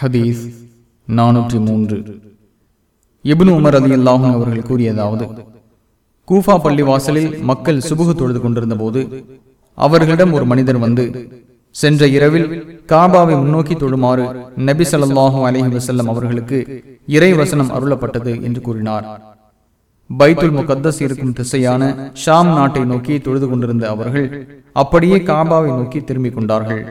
ஹதீஸ் நானூற்றி மூன்று. இப்னு உமர் அலி அல்லாஹும் அவர்கள் கூறியதாவது கூஃபா பள்ளி வாசலில் மக்கள் சுபுகு தொழுது கொண்டிருந்த போது அவர்களிடம் ஒரு மனிதர் வந்து சென்ற இரவில் காபாவை முன்னோக்கி தொழுமாறு நபி ஸல்லல்லாஹு அலஹி வசல்லம் அவர்களுக்கு இறை வசனம் அருளப்பட்டது என்று கூறினார். பைத்துல் முகத்தஸ் இருக்கும் திசையான ஷாம் நாட்டை நோக்கி தொழுது கொண்டிருந்த அவர்கள் அப்படியே காபாவை நோக்கி திரும்பிக் கொண்டார்கள்.